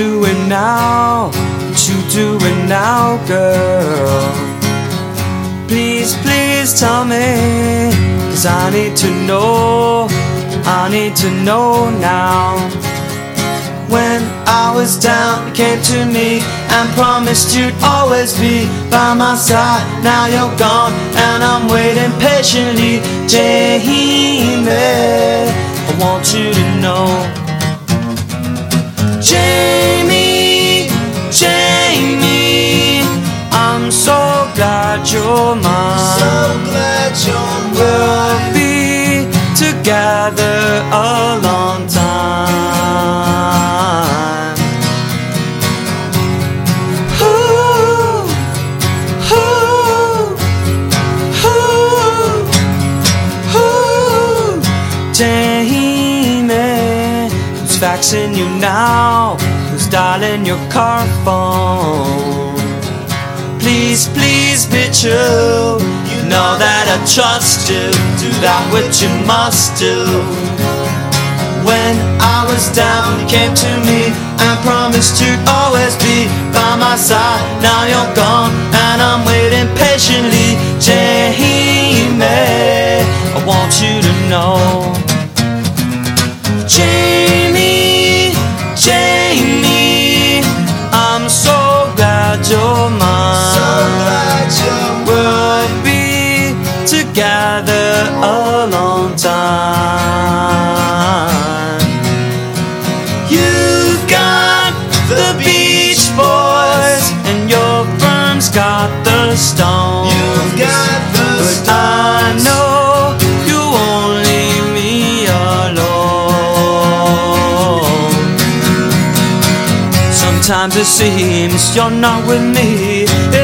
doing now? What you doing now, girl? Please, please tell me, cause I need to know, I need to know now. When I was down, you came to me and promised you'd always be by my side. Now you're gone, and I'm waiting patiently. Jamie, I want you to know. Together a long time. Ooh, ooh, ooh, ooh. Jamie, who's faxing you now? Who's dialing your car phone? Please, please true. You know that I trust you. Do that which you must do. When I was down, you came to me and promised you'd always be by my side. Now you're gone, and I'm waiting patiently. Jamie, I want you to know. Together a long time. You've got the Beach Boys, and your firm's got the Stones. You've got the but I know you won't leave me alone. Sometimes it seems you're not with me.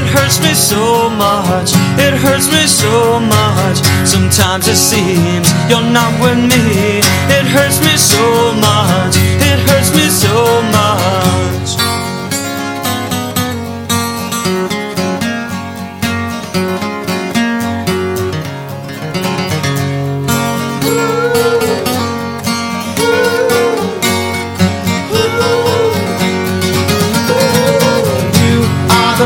It hurts me so much. It hurts me so much. Sometimes it seems you're not with me. It hurts me so much. It hurts me so much. You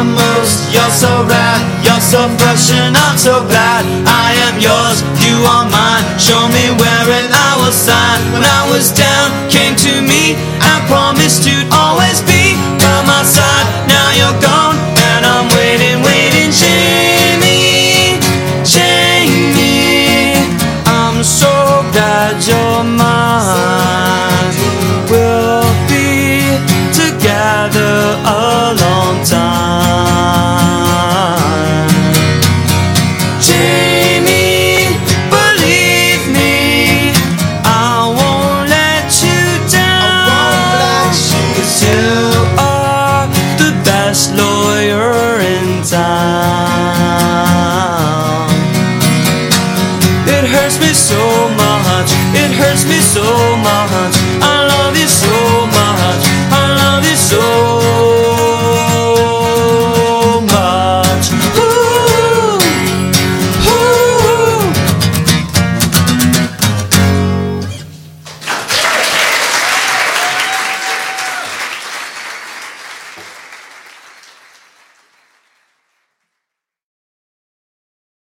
the most, you're so rad, you're so fresh and I'm so glad. I am yours, you are mine. Show me where and I will sign. When I was down, came to me. I promised you'd always be bless me so much.